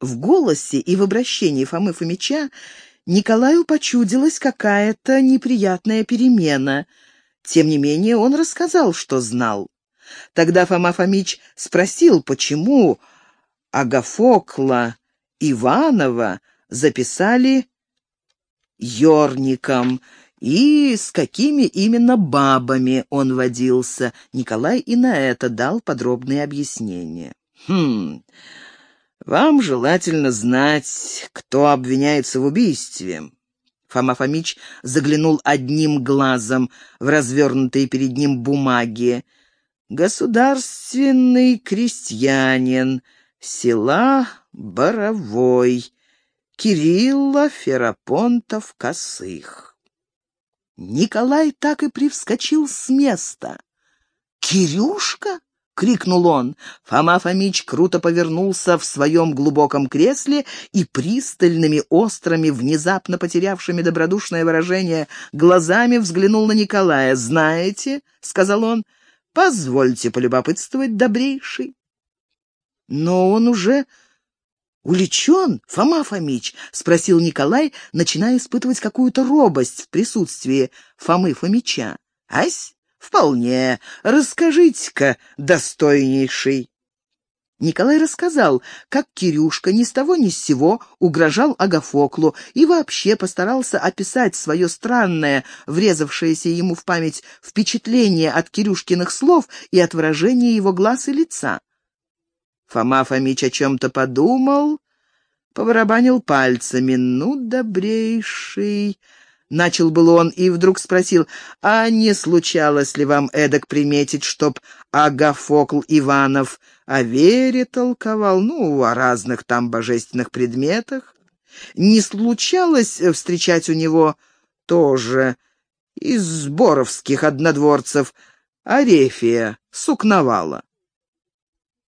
В голосе и в обращении Фомы Фомича Николаю почудилась какая-то неприятная перемена. Тем не менее он рассказал, что знал. Тогда Фома Фомич спросил, почему Агафокла Иванова записали Ёрником, и с какими именно бабами он водился. Николай и на это дал подробные объяснения. «Хм, вам желательно знать, кто обвиняется в убийстве». Фома Фомич заглянул одним глазом в развернутые перед ним бумаги. «Государственный крестьянин, села Боровой, Кирилла Ферапонтов Косых». Николай так и привскочил с места. «Кирюшка?» — крикнул он. Фома Фомич круто повернулся в своем глубоком кресле и пристальными, острыми, внезапно потерявшими добродушное выражение, глазами взглянул на Николая. «Знаете?» — сказал он. «Позвольте полюбопытствовать, добрейший». Но он уже «Уличен, Фома Фомич?» — спросил Николай, начиная испытывать какую-то робость в присутствии Фомы Фомича. «Ась? Вполне. Расскажите-ка, достойнейший». Николай рассказал, как Кирюшка ни с того ни с сего угрожал Агафоклу и вообще постарался описать свое странное, врезавшееся ему в память впечатление от Кирюшкиных слов и от выражения его глаз и лица. Фома Фомич о чем-то подумал, побарабанил пальцами. «Ну, добрейший!» Начал был он и вдруг спросил, а не случалось ли вам эдак приметить, чтоб Агафокл Иванов о вере толковал, ну, о разных там божественных предметах? Не случалось встречать у него тоже из сборовских однодворцев Арефия, Сукновала?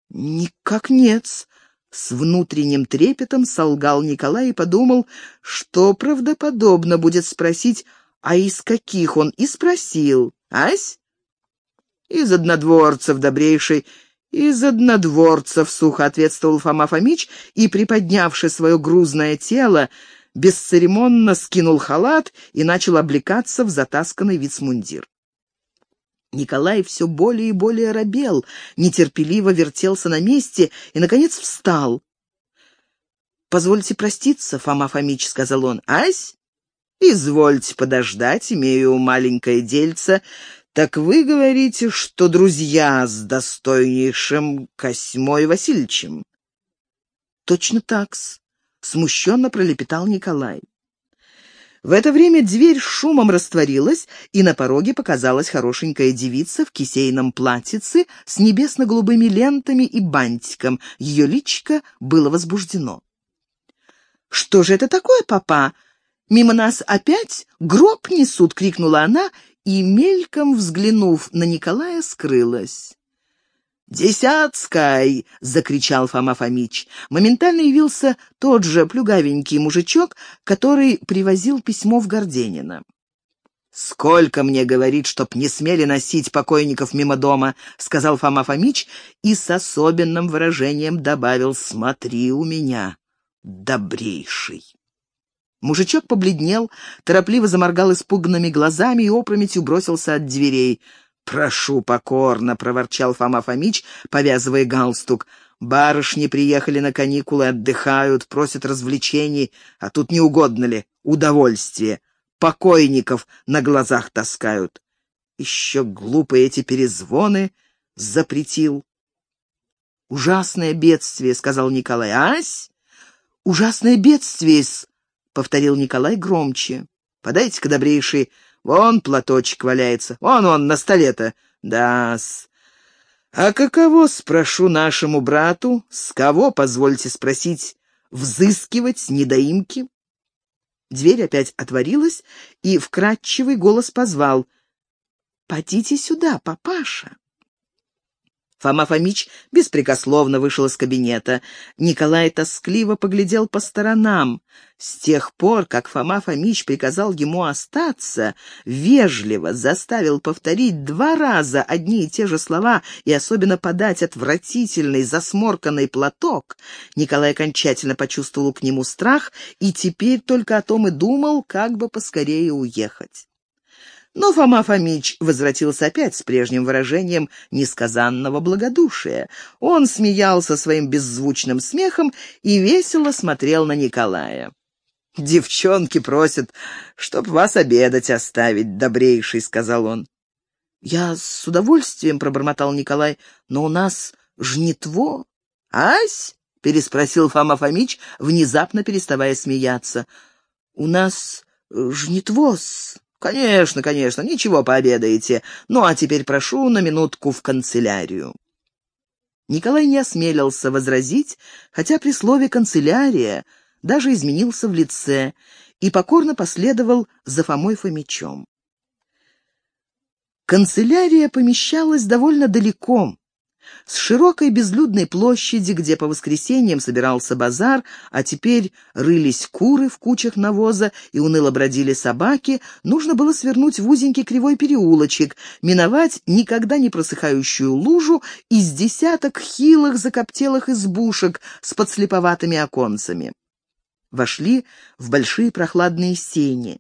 «Никак нет с внутренним трепетом солгал Николай и подумал, что правдоподобно будет спросить, а из каких он, и спросил. «Ась?» «Из однодворцев, добрейший, из однодворцев», — сухо ответствовал Фома Фомич и, приподнявши свое грузное тело, бесцеремонно скинул халат и начал облекаться в затасканный вицмундир. Николай все более и более робел, нетерпеливо вертелся на месте и, наконец, встал. «Позвольте проститься, Фома Фомич», — сказал он. «Ась? Извольте подождать, имею маленькое дельце. Так вы говорите, что друзья с достойнейшим Косьмой Васильевичем?» «Точно так-с», — смущенно пролепетал Николай. В это время дверь шумом растворилась, и на пороге показалась хорошенькая девица в кисейном платьице с небесно-голубыми лентами и бантиком. Ее личико было возбуждено. «Что же это такое, папа? Мимо нас опять гроб несут!» — крикнула она и, мельком взглянув на Николая, скрылась. «Десятскай!» — закричал Фома Фомич. Моментально явился тот же плюгавенький мужичок, который привозил письмо в Горденино. «Сколько мне говорит, чтоб не смели носить покойников мимо дома», — сказал Фома Фомич и с особенным выражением добавил «Смотри у меня, добрейший». Мужичок побледнел, торопливо заморгал испуганными глазами и опрометью бросился от дверей. «Прошу покорно», — проворчал Фома Фомич, повязывая галстук. «Барышни приехали на каникулы, отдыхают, просят развлечений, а тут не угодно ли? Удовольствие. Покойников на глазах таскают. Еще глупые эти перезвоны запретил». «Ужасное бедствие», — сказал Николай. «Ась? Ужасное бедствие повторил Николай громче. «Подайте-ка, добрейший, Вон платочек валяется, вон он на столе-то. Да-с. А каково, спрошу нашему брату, с кого, позвольте спросить, взыскивать недоимки? Дверь опять отворилась, и вкрадчивый голос позвал. «Подите сюда, папаша». Фома Фомич беспрекословно вышел из кабинета. Николай тоскливо поглядел по сторонам. С тех пор, как Фома Фомич приказал ему остаться, вежливо заставил повторить два раза одни и те же слова и особенно подать отвратительный засморканный платок, Николай окончательно почувствовал к нему страх и теперь только о том и думал, как бы поскорее уехать. Но Фома Фомич возвратился опять с прежним выражением несказанного благодушия. Он смеялся своим беззвучным смехом и весело смотрел на Николая. «Девчонки просят, чтоб вас обедать оставить, добрейший», — сказал он. «Я с удовольствием», — пробормотал Николай, — «но у нас жнитво». «Ась?» — переспросил Фома Фомич, внезапно переставая смеяться. «У нас жнитво-с». «Конечно, конечно, ничего, пообедаете. Ну, а теперь прошу на минутку в канцелярию». Николай не осмелился возразить, хотя при слове «канцелярия» даже изменился в лице и покорно последовал за Фомой Фомичом. Канцелярия помещалась довольно далеко, с широкой безлюдной площади, где по воскресеньям собирался базар, а теперь рылись куры в кучах навоза и уныло бродили собаки, нужно было свернуть в узенький кривой переулочек, миновать никогда не просыхающую лужу из десяток хилых закоптелых избушек с подслеповатыми оконцами. Вошли в большие прохладные сени.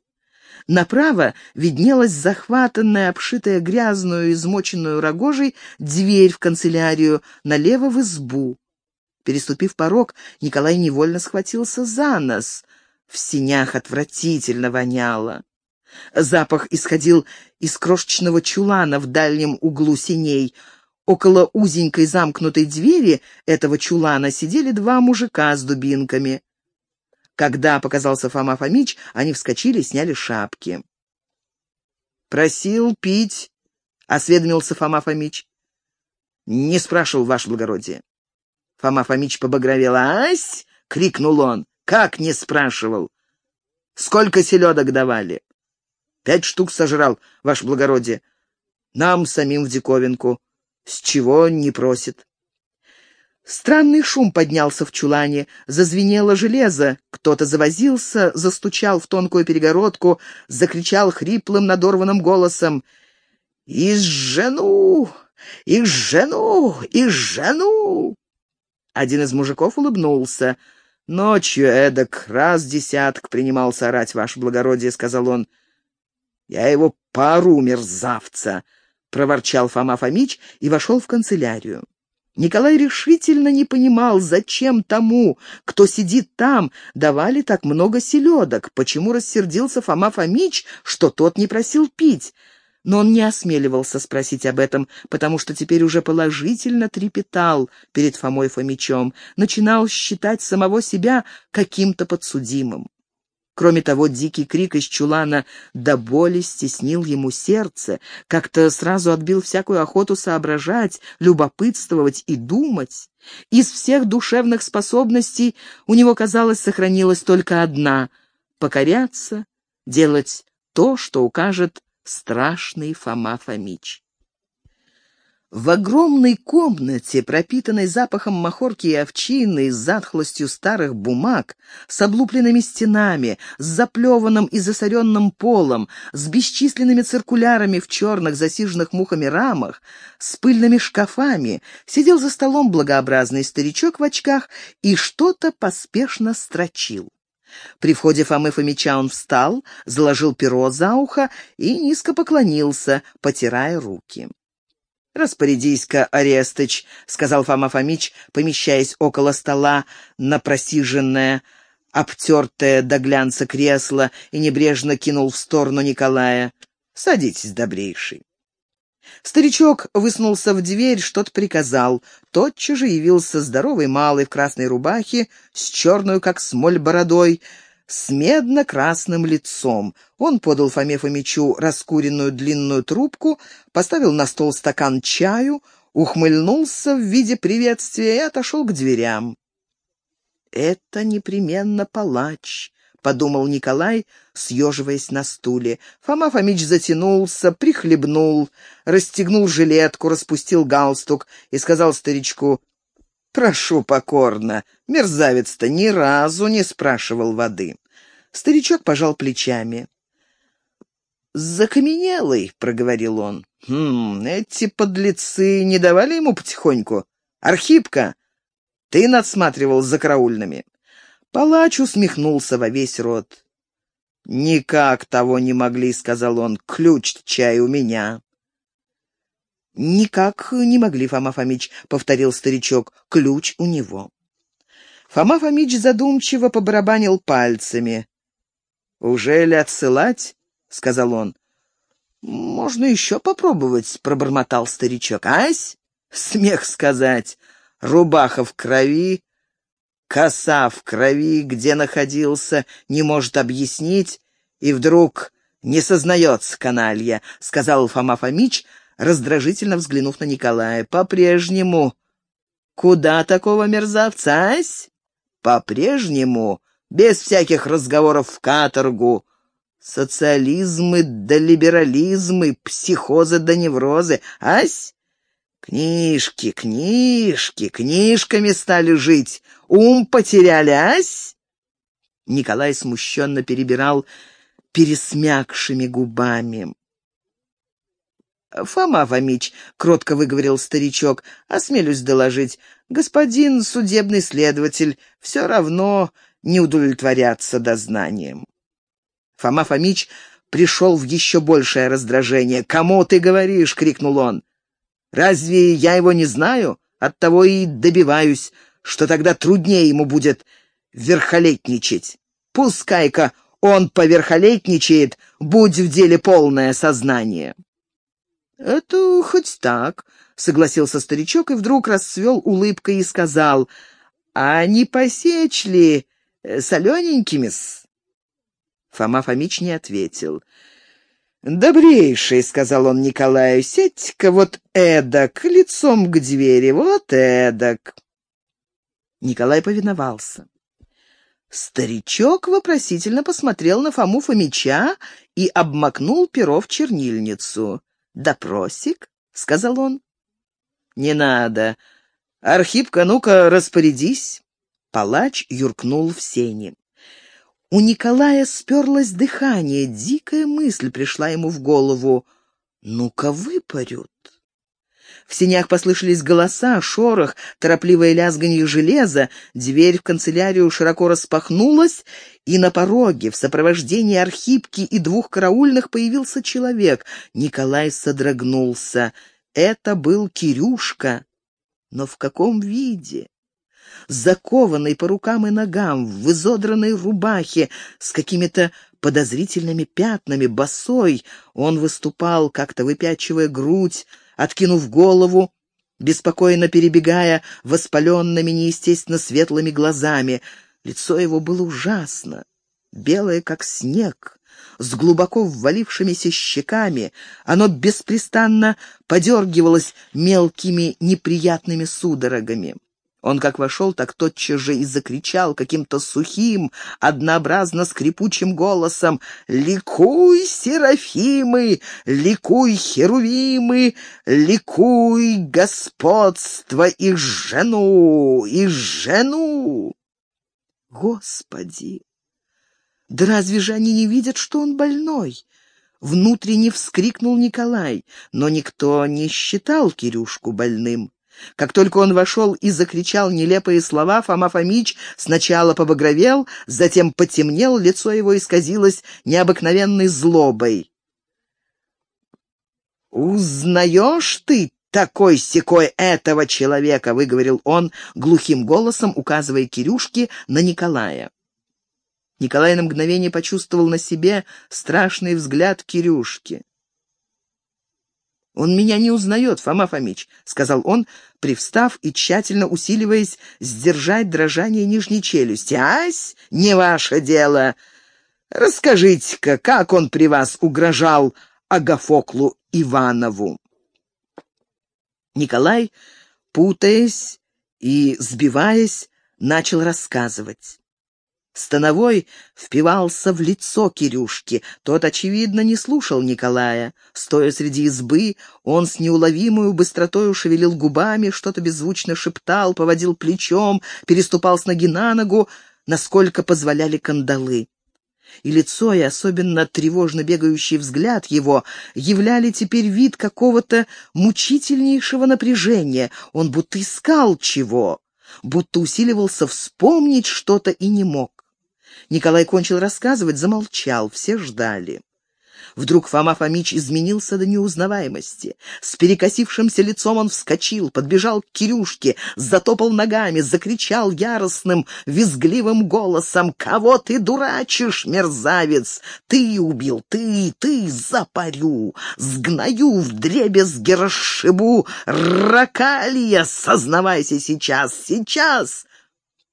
Направо виднелась захватанная, обшитая грязную, измоченную рогожей, дверь в канцелярию, налево в избу. Переступив порог, Николай невольно схватился за нос. В синях отвратительно воняло. Запах исходил из крошечного чулана в дальнем углу синей. Около узенькой замкнутой двери этого чулана сидели два мужика с дубинками. Когда показался Фома Фомич, они вскочили и сняли шапки. «Просил пить», — осведомился Фома Фомич. «Не спрашивал, ваше благородие». Фома Фомич побагровел. «Ась!» — крикнул он. «Как не спрашивал? Сколько селедок давали?» «Пять штук сожрал, ваше благородие. Нам самим в диковинку. С чего не просит?» Странный шум поднялся в чулане, зазвенело железо, кто-то завозился, застучал в тонкую перегородку, закричал хриплым надорванным голосом «Из жену! Из жену! Из жену!» Один из мужиков улыбнулся. «Ночью эдак раз десяток принимался орать, ваше благородие», — сказал он. «Я его пару мерзавца!» — проворчал Фома Фомич и вошел в канцелярию. Николай решительно не понимал, зачем тому, кто сидит там, давали так много селедок, почему рассердился Фома Фомич, что тот не просил пить. Но он не осмеливался спросить об этом, потому что теперь уже положительно трепетал перед Фомой Фомичом, начинал считать самого себя каким-то подсудимым. Кроме того, дикий крик из чулана до боли стеснил ему сердце, как-то сразу отбил всякую охоту соображать, любопытствовать и думать. Из всех душевных способностей у него, казалось, сохранилась только одна — покоряться, делать то, что укажет страшный Фома Фомич. В огромной комнате, пропитанной запахом махорки и овчины, с затхлостью старых бумаг, с облупленными стенами, с заплеванным и засоренным полом, с бесчисленными циркулярами в черных, засиженных мухами рамах, с пыльными шкафами, сидел за столом благообразный старичок в очках и что-то поспешно строчил. При входе Фомы Фомича он встал, заложил перо за ухо и низко поклонился, потирая руки. «Распорядись-ка, Арестыч», — сказал Фома Фомич, помещаясь около стола на просиженное, обтертое до глянца кресло и небрежно кинул в сторону Николая. «Садитесь, добрейший». Старичок высунулся в дверь, что-то приказал. Тотчас же явился здоровый малый в красной рубахе, с черную, как смоль, бородой, с медно-красным лицом. Он подал Фоме Фомичу раскуренную длинную трубку, поставил на стол стакан чаю, ухмыльнулся в виде приветствия и отошел к дверям. «Это непременно палач», — подумал Николай, съеживаясь на стуле. Фома Фомич затянулся, прихлебнул, расстегнул жилетку, распустил галстук и сказал старичку, «Прошу покорно, мерзавец-то ни разу не спрашивал воды». Старичок пожал плечами. «Закаменелый», — проговорил он. «Хм, эти подлецы не давали ему потихоньку? Архипка, ты надсматривал за караульными?» Палач усмехнулся во весь рот. «Никак того не могли», — сказал он. «Ключ чай у меня». «Никак не могли, Фома Фомич», — повторил старичок. «Ключ у него». Фома Фомич задумчиво побарабанил пальцами. «Уже ли отсылать?» — сказал он. «Можно еще попробовать», — пробормотал старичок. «Ась?» — смех сказать. Рубаха в крови, коса в крови, где находился, не может объяснить, и вдруг не сознается каналья, — сказал Фома Фомич, раздражительно взглянув на Николая. По-прежнему. Куда такого мерзавца? По-прежнему, без всяких разговоров в каторгу. Социализмы да либерализмы, психозы да неврозы, ась? Книжки, книжки, книжками стали жить. Ум потеряли, ась? Николай смущенно перебирал пересмякшими губами. «Фома Фомич», — кротко выговорил старичок, — «осмелюсь доложить, господин судебный следователь все равно не удовлетворятся дознанием». Фома Фомич пришел в еще большее раздражение. «Кому ты говоришь?» — крикнул он. Разве я его не знаю? Оттого и добиваюсь, что тогда труднее ему будет верхолетничать. Пускай-ка он поверхолетничает, будь в деле полное сознание. «Это хоть так», — согласился старичок и вдруг расцвел улыбкой и сказал, «А не посечь ли э, солененькими-с?» Фома Фомич не ответил. «Добрейший», — сказал он Николаю, — «сядь-ка вот эдак, лицом к двери, вот эдак». Николай повиновался. Старичок вопросительно посмотрел на Фому Фомича и обмакнул перо в чернильницу. «Допросик?» — сказал он. «Не надо. Архипка, ну-ка, распорядись». Палач юркнул в сени. У Николая сперлось дыхание, дикая мысль пришла ему в голову. «Ну-ка выпарют». В сенях послышались голоса, шорох, торопливое лязганье железа, дверь в канцелярию широко распахнулась, и на пороге в сопровождении Архипки и двух караульных появился человек. Николай содрогнулся. Это был Кирюшка. Но в каком виде? закованный по рукам и ногам, в изодранной рубахе, с какими-то подозрительными пятнами, босой. Он выступал, как-то выпячивая грудь, откинув голову, беспокойно перебегая воспаленными, неестественно светлыми глазами. Лицо его было ужасно, белое, как снег, с глубоко ввалившимися щеками. Оно беспрестанно подергивалось мелкими неприятными судорогами. Он как вошел, так тотчас же и закричал каким-то сухим, однообразно скрипучим голосом «Ликуй, Серафимы! Ликуй, Херувимы! Ликуй, господство и жену! И жену!» Господи! Да разве же они не видят, что он больной? Внутренне вскрикнул Николай, но никто не считал Кирюшку больным. Как только он вошел и закричал нелепые слова, Фома Фомич сначала побагровел, затем потемнел, лицо его исказилось необыкновенной злобой. «Узнаешь ты такой-сякой этого человека?» — выговорил он глухим голосом, указывая Кирюшке на Николая. Николай на мгновение почувствовал на себе страшный взгляд Кирюшки. «Он меня не узнает, Фома Фомич», — сказал он, привстав и тщательно усиливаясь сдержать дрожание нижней челюсти. «Ась, не ваше дело! Расскажите-ка, как он при вас угрожал Агафоклу Иванову?» Николай, путаясь и сбиваясь, начал рассказывать. Становой впивался в лицо Кирюшки. Тот, очевидно, не слушал Николая. Стоя среди избы, он с неуловимой быстротою шевелил губами, что-то беззвучно шептал, поводил плечом, переступал с ноги на ногу, насколько позволяли кандалы. И лицо, и особенно тревожно бегающий взгляд его являли теперь вид какого-то мучительнейшего напряжения. Он будто искал чего, будто усиливался вспомнить что-то и не мог. Николай кончил рассказывать, замолчал, все ждали. Вдруг Фома Фомич изменился до неузнаваемости. С перекосившимся лицом он вскочил, подбежал к Кирюшке, затопал ногами, закричал яростным, визгливым голосом «Кого ты дурачишь, мерзавец? Ты убил, ты, ты, запарю, сгною, в дребезги расшибу, ракалия, сознавайся сейчас, сейчас!»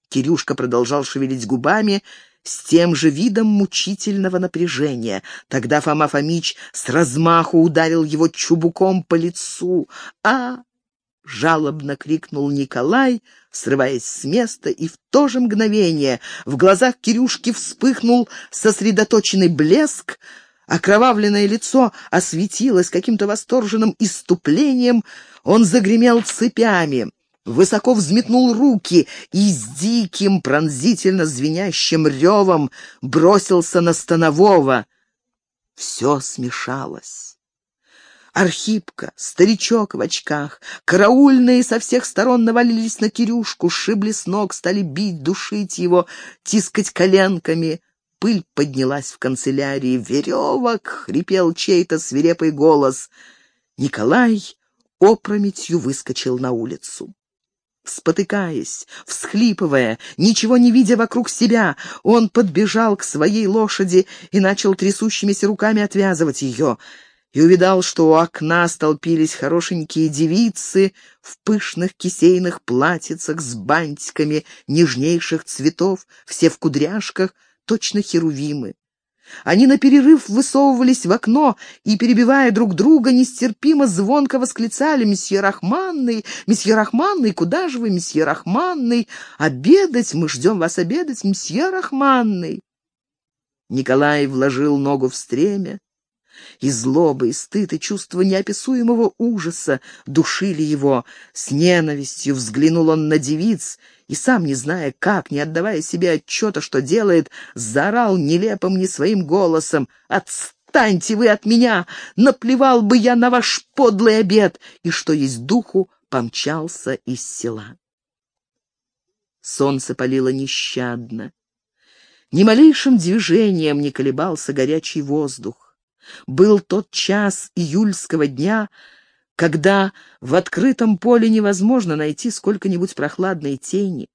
Кирюшка продолжал шевелить губами, с тем же видом мучительного напряжения. Тогда Фома Фомич с размаху ударил его чубуком по лицу. «А!» — жалобно крикнул Николай, срываясь с места, и в то же мгновение в глазах Кирюшки вспыхнул сосредоточенный блеск, Окровавленное лицо осветилось каким-то восторженным иступлением, он загремел цепями высоко взметнул руки и с диким, пронзительно звенящим ревом бросился на Станового. Все смешалось. Архипка, старичок в очках, караульные со всех сторон навалились на Кирюшку, шибли с ног, стали бить, душить его, тискать коленками. Пыль поднялась в канцелярии. «Веревок!» — хрипел чей-то свирепый голос. Николай опрометью выскочил на улицу. Спотыкаясь, всхлипывая, ничего не видя вокруг себя, он подбежал к своей лошади и начал трясущимися руками отвязывать ее, и увидал, что у окна столпились хорошенькие девицы в пышных кисейных платьицах с бантиками нежнейших цветов, все в кудряшках, точно херувимы. Они на перерыв высовывались в окно и, перебивая друг друга, нестерпимо звонко восклицали «Месье Рахманный! Месье Рахманный! Куда же вы, месье Рахманный? Обедать! Мы ждем вас обедать, месье Рахманный!» Николай вложил ногу в стремя, и злоба, и стыд, и чувство неописуемого ужаса душили его. С ненавистью взглянул он на девиц и, сам не зная как, не отдавая себе отчета, что делает, заорал нелепым не своим голосом «Отстаньте вы от меня! Наплевал бы я на ваш подлый обед!» и, что есть духу, помчался из села. Солнце палило нещадно. Ни малейшим движением не колебался горячий воздух. Был тот час июльского дня, когда в открытом поле невозможно найти сколько-нибудь прохладной тени.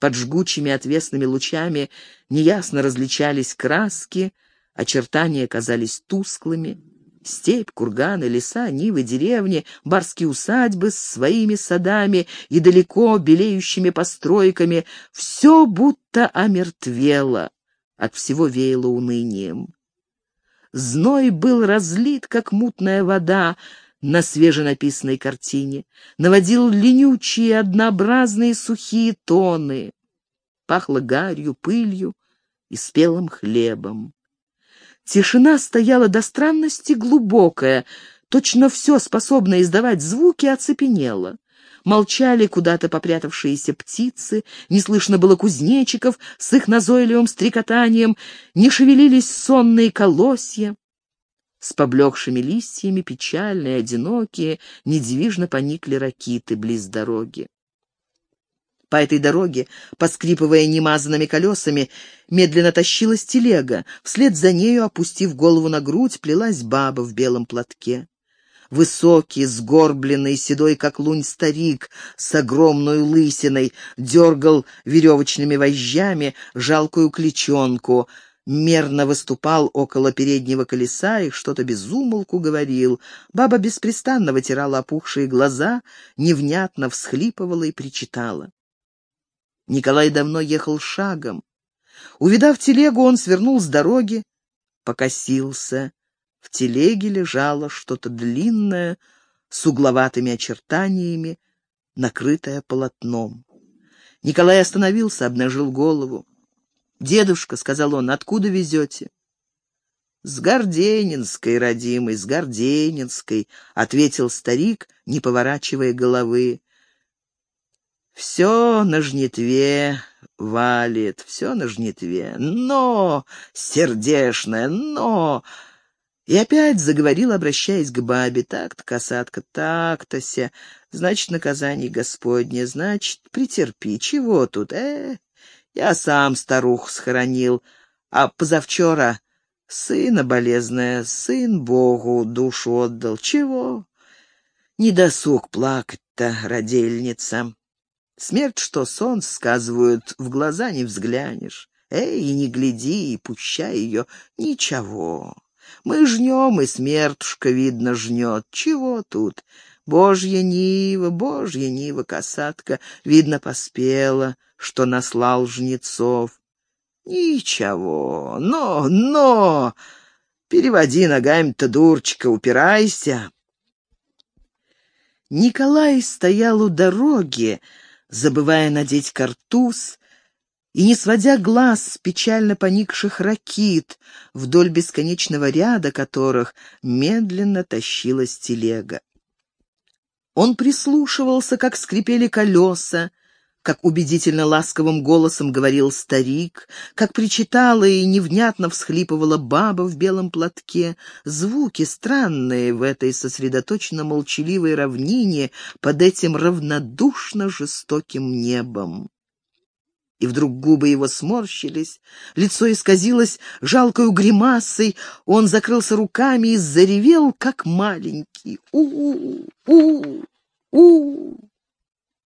Под жгучими отвесными лучами неясно различались краски, очертания казались тусклыми. Степь, курганы, леса, нивы, деревни, барские усадьбы с своими садами и далеко белеющими постройками — все будто омертвело, от всего веяло унынием. Зной был разлит, как мутная вода, на свеженаписанной картине, наводил ленючие, однообразные сухие тоны. Пахло гарью, пылью и спелым хлебом. Тишина стояла до странности глубокая, точно все, способное издавать звуки, оцепенело. Молчали куда-то попрятавшиеся птицы, не слышно было кузнечиков с их назойливым стрекотанием, не шевелились сонные колосья. С поблекшими листьями, печальные, одинокие, недвижно поникли ракиты близ дороги. По этой дороге, поскрипывая немазанными колесами, медленно тащилась телега. Вслед за нею, опустив голову на грудь, плелась баба в белом платке. Высокий, сгорбленный, седой, как лунь старик, с огромной лысиной, дергал веревочными вожжами жалкую кличонку, мерно выступал около переднего колеса и что-то безумолку говорил. Баба беспрестанно вытирала опухшие глаза, невнятно всхлипывала и причитала. Николай давно ехал шагом. Увидав телегу, он свернул с дороги, покосился в телеге лежало что-то длинное, с угловатыми очертаниями, накрытое полотном. Николай остановился, обнажил голову. «Дедушка», — сказал он, — «откуда везете?» «С Горденинской, родимой, с Горденинской», — ответил старик, не поворачивая головы. «Все на жнитве валит, все на жнитве. Но, сердешное, но...» И опять заговорил, обращаясь к бабе. «Так-то, касатка, так-то ся. Значит, наказание Господне, значит, претерпи. Чего тут, э? Я сам старух схоронил, а позавчера сына болезная, сын Богу душу отдал. Чего? Не досуг плакать-то, родильница. Смерть, что сон, сказывают, в глаза не взглянешь. Эй, и не гляди, и пущай ее. Ничего. Мы жнем, и смертушка, видно, жнет. Чего тут? Божья Нива, Божья Нива, касатка, видно, поспела, что наслал жнецов. Ничего, но, но... Переводи ногами-то, дурочка, упирайся. Николай стоял у дороги, забывая надеть картуз, и, не сводя глаз с печально поникших ракит, вдоль бесконечного ряда которых медленно тащилась телега. Он прислушивался, как скрипели колеса, как убедительно ласковым голосом говорил старик, как причитала и невнятно всхлипывала баба в белом платке, звуки странные в этой сосредоточенно молчаливой равнине под этим равнодушно жестоким небом. И вдруг губы его сморщились, лицо исказилось жалкою гримасой, он закрылся руками и заревел, как маленький. У-у-у! У!